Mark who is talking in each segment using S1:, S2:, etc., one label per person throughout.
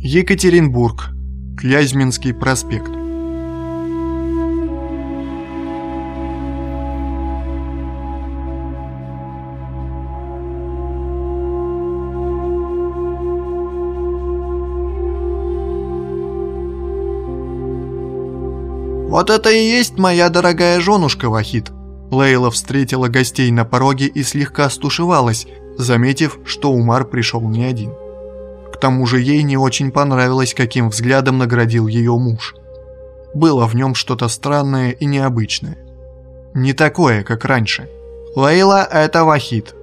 S1: Екатеринбург. Клязьминский проспект. «Вот это и есть моя дорогая женушка, Вахид!» Лейла встретила гостей на пороге и слегка стушевалась, заметив, что Умар пришел не один. К тому же ей не очень понравилось, каким взглядом наградил ее муж. Было в нем что-то странное и необычное. Не такое, как раньше. «Лейла, это Вахид!»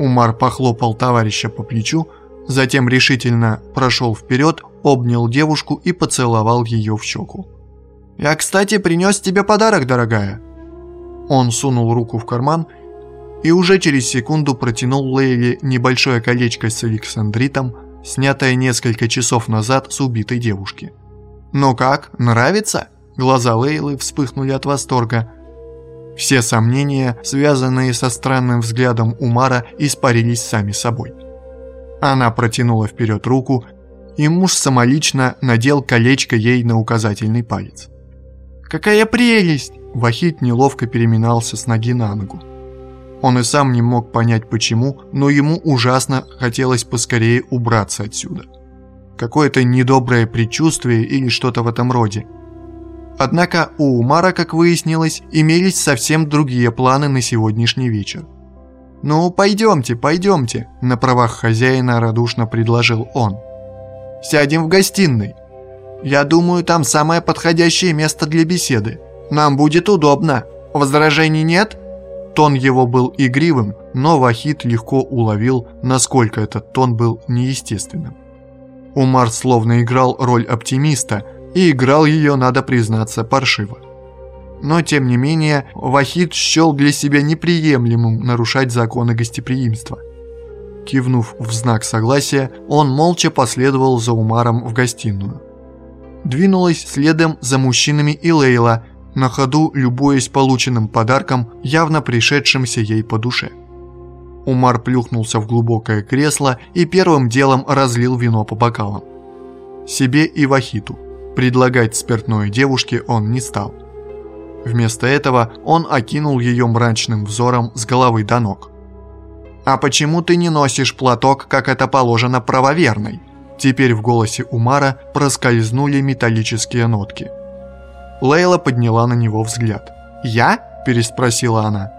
S1: Умар похлопал товарища по плечу, затем решительно прошел вперед, обнял девушку и поцеловал ее в щеку. «Я, кстати, принес тебе подарок, дорогая». Он сунул руку в карман и уже через секунду протянул Лейле небольшое колечко с александритом, снятое несколько часов назад с убитой девушки. «Ну как, нравится?» Глаза Лейлы вспыхнули от восторга. Все сомнения, связанные со странным взглядом Умара, испарились сами собой. Она протянула вперед руку, и муж самолично надел колечко ей на указательный палец. «Какая прелесть!» Вахид неловко переминался с ноги на ногу. Он и сам не мог понять почему, но ему ужасно хотелось поскорее убраться отсюда. Какое-то недоброе предчувствие или что-то в этом роде. Однако у Умара, как выяснилось, имелись совсем другие планы на сегодняшний вечер. «Ну, пойдемте, пойдемте», – на правах хозяина радушно предложил он. «Сядем в гостиной. Я думаю, там самое подходящее место для беседы. Нам будет удобно. Возражений нет?» Тон его был игривым, но Вахид легко уловил, насколько этот тон был неестественным. Умар словно играл роль оптимиста, и играл ее, надо признаться, паршиво. Но, тем не менее, Вахид счел для себя неприемлемым нарушать законы гостеприимства. Кивнув в знак согласия, он молча последовал за Умаром в гостиную. Двинулась следом за мужчинами и Лейла, на ходу любуясь полученным подарком, явно пришедшимся ей по душе. Умар плюхнулся в глубокое кресло и первым делом разлил вино по бокалам. Себе и Вахиту. Предлагать спиртное девушке он не стал. Вместо этого он окинул ее мрачным взором с головы до ног. «А почему ты не носишь платок, как это положено правоверной?» Теперь в голосе Умара проскользнули металлические нотки. Лейла подняла на него взгляд. «Я?» – переспросила она.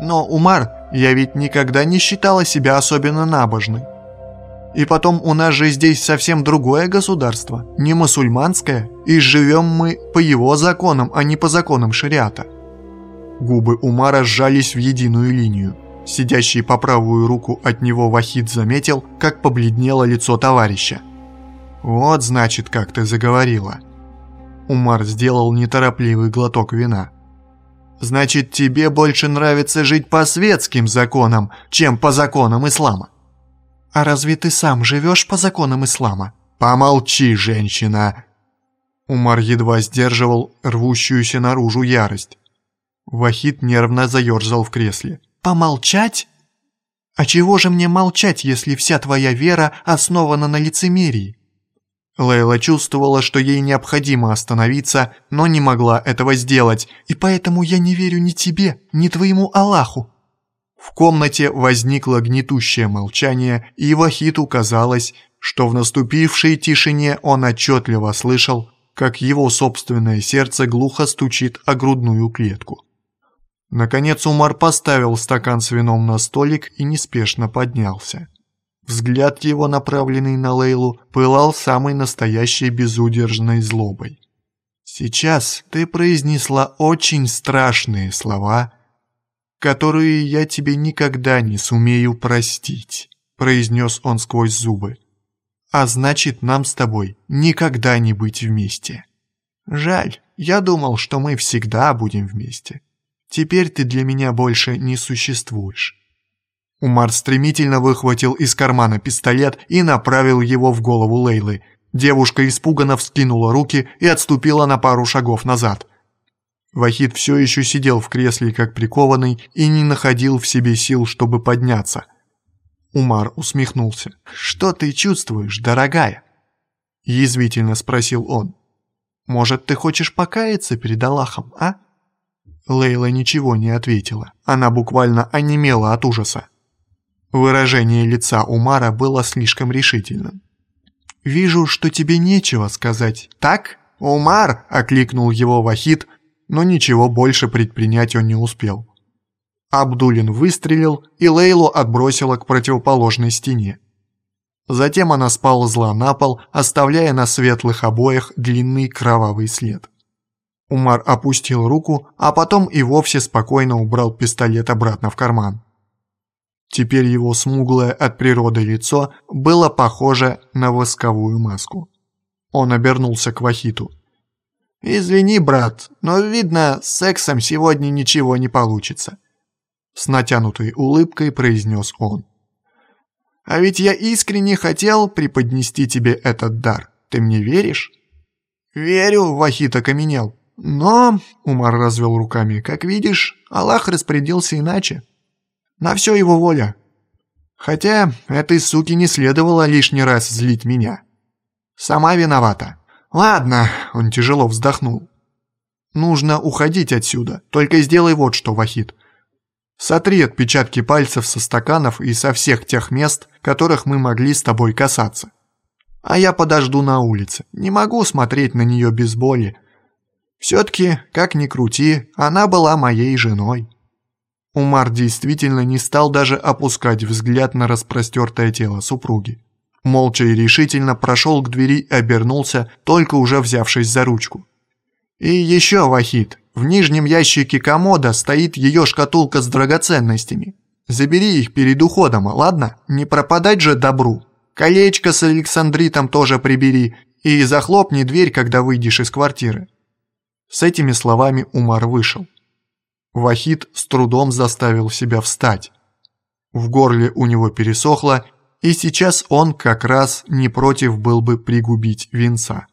S1: «Но, Умар, я ведь никогда не считала себя особенно набожной. И потом у нас же здесь совсем другое государство, не мусульманское, и живем мы по его законам, а не по законам шариата». Губы Умара сжались в единую линию. Сидящий по правую руку от него Вахид заметил, как побледнело лицо товарища. «Вот, значит, как ты заговорила», Умар сделал неторопливый глоток вина. «Значит, тебе больше нравится жить по светским законам, чем по законам ислама?» «А разве ты сам живешь по законам ислама?» «Помолчи, женщина!» Умар едва сдерживал рвущуюся наружу ярость. Вахид нервно заерзал в кресле. «Помолчать? А чего же мне молчать, если вся твоя вера основана на лицемерии? Лейла чувствовала, что ей необходимо остановиться, но не могла этого сделать, и поэтому я не верю ни тебе, ни твоему Аллаху. В комнате возникло гнетущее молчание, и Вахиту казалось, что в наступившей тишине он отчетливо слышал, как его собственное сердце глухо стучит о грудную клетку. Наконец Умар поставил стакан с вином на столик и неспешно поднялся. Взгляд его, направленный на Лейлу, пылал самой настоящей безудержной злобой. «Сейчас ты произнесла очень страшные слова, которые я тебе никогда не сумею простить», произнес он сквозь зубы. «А значит, нам с тобой никогда не быть вместе. Жаль, я думал, что мы всегда будем вместе. Теперь ты для меня больше не существуешь». Умар стремительно выхватил из кармана пистолет и направил его в голову Лейлы. Девушка испуганно вскинула руки и отступила на пару шагов назад. Вахид все еще сидел в кресле как прикованный и не находил в себе сил, чтобы подняться. Умар усмехнулся. «Что ты чувствуешь, дорогая?» – язвительно спросил он. «Может, ты хочешь покаяться перед Аллахом, а?» Лейла ничего не ответила. Она буквально онемела от ужаса. Выражение лица Умара было слишком решительным. «Вижу, что тебе нечего сказать. Так?» «Умар!» – окликнул его Вахид, но ничего больше предпринять он не успел. Абдулин выстрелил, и Лейлу отбросило к противоположной стене. Затем она сползла на пол, оставляя на светлых обоях длинный кровавый след. Умар опустил руку, а потом и вовсе спокойно убрал пистолет обратно в карман. Теперь его смуглое от природы лицо было похоже на восковую маску. Он обернулся к Вахиту. «Извини, брат, но, видно, с сексом сегодня ничего не получится», с натянутой улыбкой произнес он. «А ведь я искренне хотел преподнести тебе этот дар. Ты мне веришь?» «Верю», — Вахит окаменел. «Но», — Умар развел руками, — «как видишь, Аллах распорядился иначе. На все его воля. Хотя этой суке не следовало лишний раз злить меня. Сама виновата. Ладно, он тяжело вздохнул. Нужно уходить отсюда. Только сделай вот что, Вахид. Сотри отпечатки пальцев со стаканов и со всех тех мест, которых мы могли с тобой касаться. А я подожду на улице. Не могу смотреть на нее без боли. Все-таки, как ни крути, она была моей женой. Умар действительно не стал даже опускать взгляд на распростертое тело супруги. Молча и решительно прошел к двери и обернулся, только уже взявшись за ручку. «И еще, Вахид, в нижнем ящике комода стоит ее шкатулка с драгоценностями. Забери их перед уходом, ладно? Не пропадать же добру. Колечко с Александритом тоже прибери и захлопни дверь, когда выйдешь из квартиры». С этими словами Умар вышел. Вахид с трудом заставил себя встать. В горле у него пересохло, и сейчас он как раз не против был бы пригубить винца.